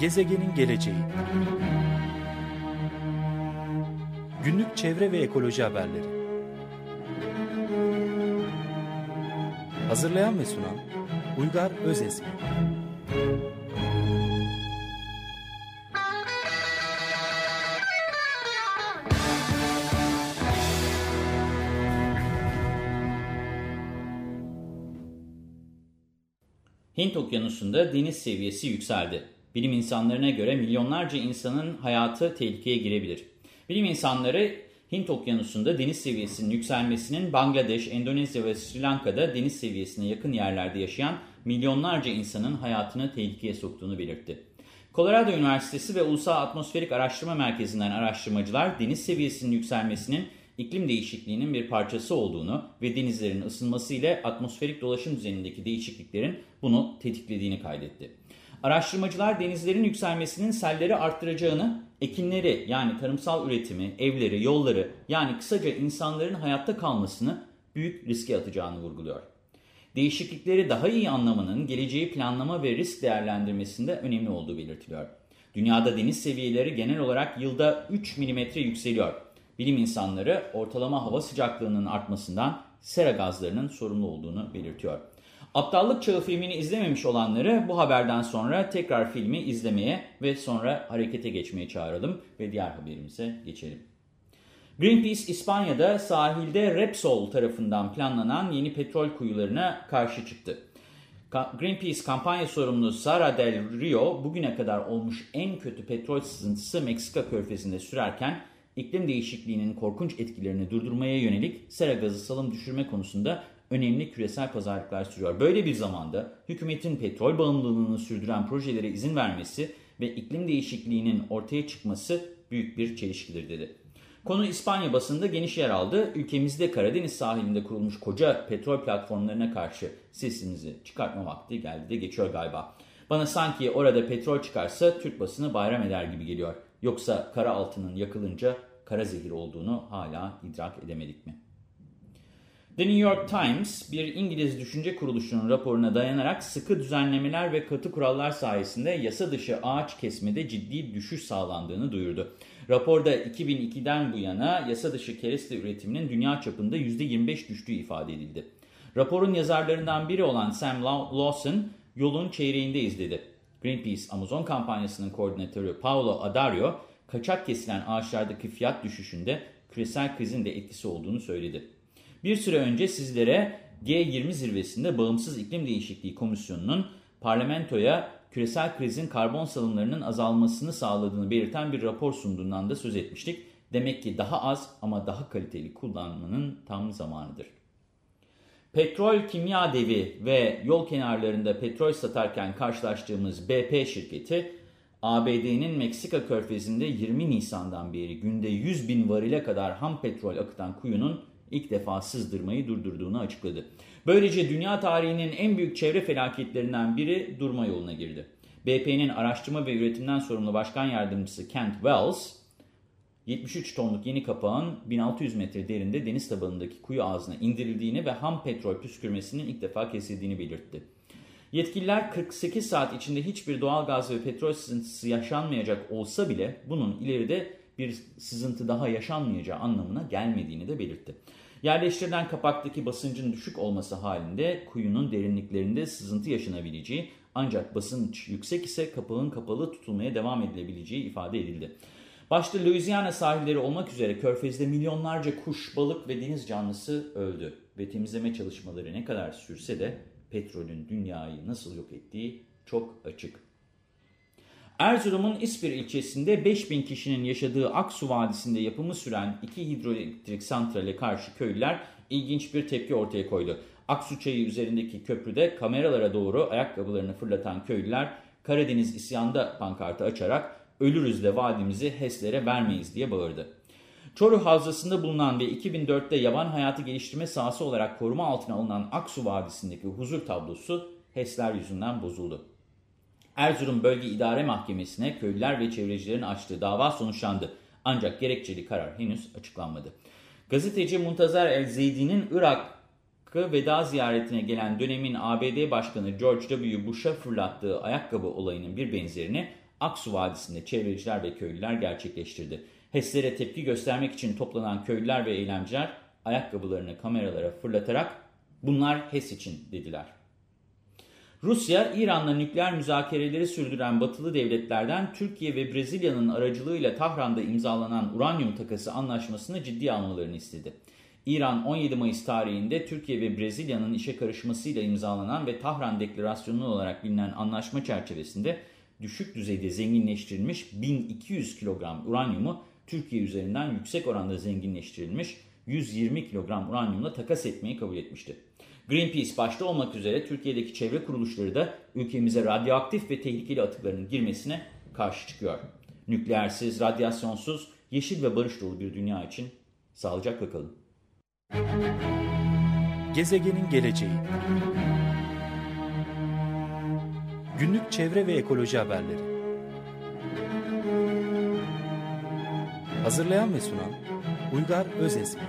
Gezegenin geleceği. Günlük çevre ve ekoloji haberleri. Hazırlayan ve sunan Uygar Özesmi. Hint okyanusunda deniz seviyesi yükseldi. Bilim insanlarına göre milyonlarca insanın hayatı tehlikeye girebilir. Bilim insanları Hint okyanusunda deniz seviyesinin yükselmesinin Bangladeş, Endonezya ve Sri Lanka'da deniz seviyesine yakın yerlerde yaşayan milyonlarca insanın hayatını tehlikeye soktuğunu belirtti. Colorado Üniversitesi ve Ulusal Atmosferik Araştırma Merkezi'nden araştırmacılar deniz seviyesinin yükselmesinin iklim değişikliğinin bir parçası olduğunu ve denizlerin ısınması ile atmosferik dolaşım düzenindeki değişikliklerin bunu tetiklediğini kaydetti. Araştırmacılar denizlerin yükselmesinin selleri arttıracağını, ekinleri yani tarımsal üretimi, evleri, yolları yani kısaca insanların hayatta kalmasını büyük riske atacağını vurguluyor. Değişiklikleri daha iyi anlamanın geleceği planlama ve risk değerlendirmesinde önemli olduğu belirtiliyor. Dünyada deniz seviyeleri genel olarak yılda 3 mm yükseliyor. Bilim insanları ortalama hava sıcaklığının artmasından sera gazlarının sorumlu olduğunu belirtiyor. Aptallık Çağı filmini izlememiş olanları bu haberden sonra tekrar filmi izlemeye ve sonra harekete geçmeye çağıralım ve diğer haberimize geçelim. Greenpeace İspanya'da sahilde Repsol tarafından planlanan yeni petrol kuyularına karşı çıktı. Greenpeace kampanya sorumlusu Sara Del Rio bugüne kadar olmuş en kötü petrol sızıntısı Meksika körfezinde sürerken iklim değişikliğinin korkunç etkilerini durdurmaya yönelik sera gazı salım düşürme konusunda önemli küresel pazarlıklar sürüyor. Böyle bir zamanda hükümetin petrol bağımlılığını sürdüren projelere izin vermesi ve iklim değişikliğinin ortaya çıkması büyük bir çelişkidir dedi. Konu İspanya basında geniş yer aldı. Ülkemizde Karadeniz sahilinde kurulmuş koca petrol platformlarına karşı sesimizi çıkartma vakti geldi de geçiyor galiba. Bana sanki orada petrol çıkarsa Türk basını bayram eder gibi geliyor. Yoksa kara altının yakılınca kara zehir olduğunu hala idrak edemedik mi? The New York Times bir İngiliz düşünce kuruluşunun raporuna dayanarak sıkı düzenlemeler ve katı kurallar sayesinde yasa dışı ağaç kesmede ciddi düşüş sağlandığını duyurdu. Raporda 2002'den bu yana yasa dışı kereste üretiminin dünya çapında %25 düştüğü ifade edildi. Raporun yazarlarından biri olan Sam Lawson yolun çeyreğinde izledi. Greenpeace Amazon kampanyasının koordinatörü Paolo Adario, kaçak kesilen ağaçlardaki fiyat düşüşünde küresel krizin de etkisi olduğunu söyledi. Bir süre önce sizlere G20 zirvesinde Bağımsız İklim Değişikliği Komisyonu'nun parlamentoya küresel krizin karbon salımlarının azalmasını sağladığını belirten bir rapor sunduğundan da söz etmiştik. Demek ki daha az ama daha kaliteli kullanmanın tam zamanıdır. Petrol kimya devi ve yol kenarlarında petrol satarken karşılaştığımız BP şirketi, ABD'nin Meksika körfezinde 20 Nisan'dan beri günde 100 bin varile kadar ham petrol akıtan kuyunun ilk defa sızdırmayı durdurduğunu açıkladı. Böylece dünya tarihinin en büyük çevre felaketlerinden biri durma yoluna girdi. BP'nin araştırma ve üretimden sorumlu başkan yardımcısı Kent Wells, 73 tonluk yeni kapağın 1600 metre derinde deniz tabanındaki kuyu ağzına indirildiğini ve ham petrol püskürmesinin ilk defa kesildiğini belirtti. Yetkililer 48 saat içinde hiçbir doğal gaz ve petrol sızıntısı yaşanmayacak olsa bile bunun ileride bir sızıntı daha yaşanmayacağı anlamına gelmediğini de belirtti. Yerleştirilen kapaktaki basıncın düşük olması halinde kuyunun derinliklerinde sızıntı yaşanabileceği ancak basınç yüksek ise kapağın kapalı tutulmaya devam edilebileceği ifade edildi. Başta Louisiana sahilleri olmak üzere körfezde milyonlarca kuş, balık ve deniz canlısı öldü. Ve temizleme çalışmaları ne kadar sürse de petrolün dünyayı nasıl yok ettiği çok açık. Erzurum'un İspir ilçesinde 5000 kişinin yaşadığı Aksu Vadisi'nde yapımı süren iki hidroelektrik santrale karşı köylüler ilginç bir tepki ortaya koydu. Aksu çayı üzerindeki köprüde kameralara doğru ayakkabılarını fırlatan köylüler Karadeniz isyanda pankartı açarak ölürüz de vadimizi HES'lere vermeyiz diye bağırdı. Çoruh Havzası'nda bulunan ve 2004'te yaban hayatı geliştirme sahası olarak koruma altına alınan Aksu Vadisi'ndeki huzur tablosu HES'ler yüzünden bozuldu. Erzurum Bölge İdare Mahkemesi'ne köylüler ve çevrecilerin açtığı dava sonuçlandı. Ancak gerekçeli karar henüz açıklanmadı. Gazeteci Muntazar El-Zeydi'nin Irak'ı veda ziyaretine gelen dönemin ABD Başkanı George W. Bush'a fırlattığı ayakkabı olayının bir benzerini Aksu Vadisi'nde çevreciler ve köylüler gerçekleştirdi. HES'lere tepki göstermek için toplanan köylüler ve eylemciler ayakkabılarını kameralara fırlatarak bunlar HES için dediler. Rusya, İran'la nükleer müzakereleri sürdüren batılı devletlerden Türkiye ve Brezilya'nın aracılığıyla Tahran'da imzalanan uranyum takası anlaşmasını ciddiye almalarını istedi. İran 17 Mayıs tarihinde Türkiye ve Brezilya'nın işe karışmasıyla imzalanan ve Tahran Deklarasyonu olarak bilinen anlaşma çerçevesinde düşük düzeyde zenginleştirilmiş 1200 kilogram uranyumu Türkiye üzerinden yüksek oranda zenginleştirilmiş 120 kilogram uranyumla takas etmeyi kabul etmişti. Greenpeace başta olmak üzere Türkiye'deki çevre kuruluşları da ülkemize radyoaktif ve tehlikeli atıkların girmesine karşı çıkıyor. Nükleersiz, radyasyonsuz, yeşil ve barış dolu bir dünya için sağlıcakla kalın. Gezegenin geleceği Günlük çevre ve ekoloji haberleri Hazırlayan ve sunan Uygar Özesmi